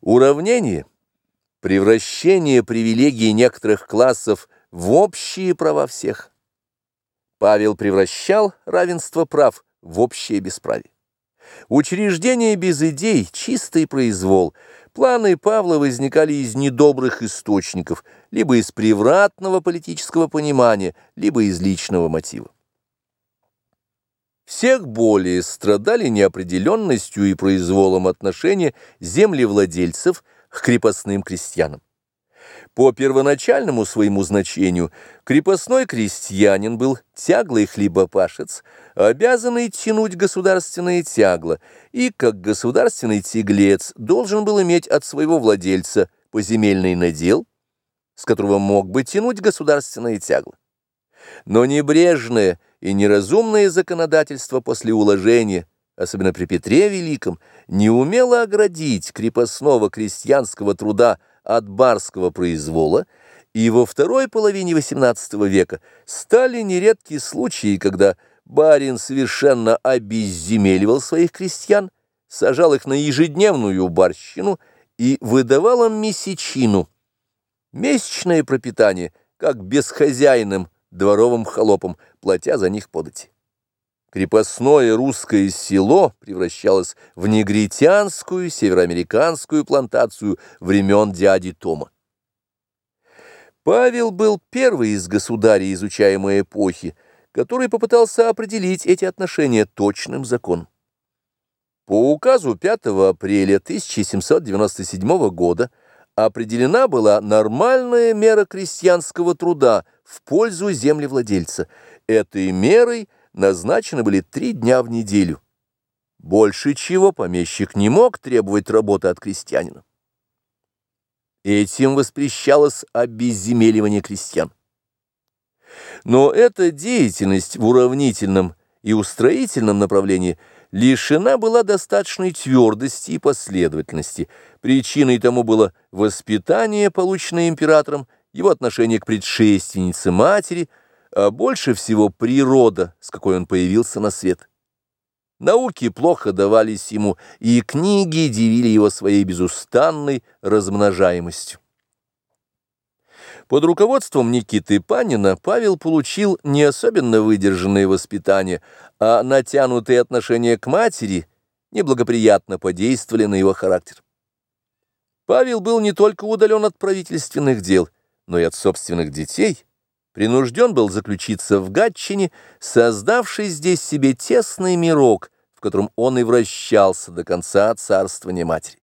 Уравнение, превращение привилегий некоторых классов в общие права всех. Павел превращал равенство прав в общее бесправие. Учреждение без идей, чистый произвол. Планы Павла возникали из недобрых источников, либо из превратного политического понимания, либо из личного мотива. Всех более страдали неопределенностью и произволом отношения землевладельцев к крепостным крестьянам. По первоначальному своему значению крепостной крестьянин был тяглый хлебопашец, обязанный тянуть государственное тягло, и как государственный тяглец должен был иметь от своего владельца поземельный надел, с которого мог бы тянуть государственное тягло. Но небрежное и неразумное законодательство после уложения, особенно при Петре Великом, не умело оградить крепостного крестьянского труда от барского произвола, и во второй половине XVIII века стали нередки случаи, когда барин совершенно обезземеливал своих крестьян, сажал их на ежедневную барщину и выдавал им месячину. Месячное пропитание, как безхозяйным дворовым холопам, платя за них подати. Крепостное русское село превращалось в негритянскую североамериканскую плантацию времен дяди Тома. Павел был первый из государей изучаемой эпохи, который попытался определить эти отношения точным законом. По указу 5 апреля 1797 года определена была нормальная мера крестьянского труда в пользу землевладельца. Этой мерой назначены были три дня в неделю. Больше чего помещик не мог требовать работы от крестьянина. Этим воспрещалось обезземеливание крестьян. Но эта деятельность в уравнительном и устроительном направлении лишена была достаточной твердости и последовательности. Причиной тому было воспитание, полученное императором, его отношение к предшественнице матери, а больше всего природа, с какой он появился на свет. Науки плохо давались ему, и книги дивили его своей безустанной размножаемостью. Под руководством Никиты Панина Павел получил не особенно выдержанное воспитание, а натянутые отношения к матери неблагоприятно подействовали на его характер. Павел был не только удален от правительственных дел, но и от собственных детей, принужден был заключиться в Гатчине, создавший здесь себе тесный мирок, в котором он и вращался до конца царствования матери.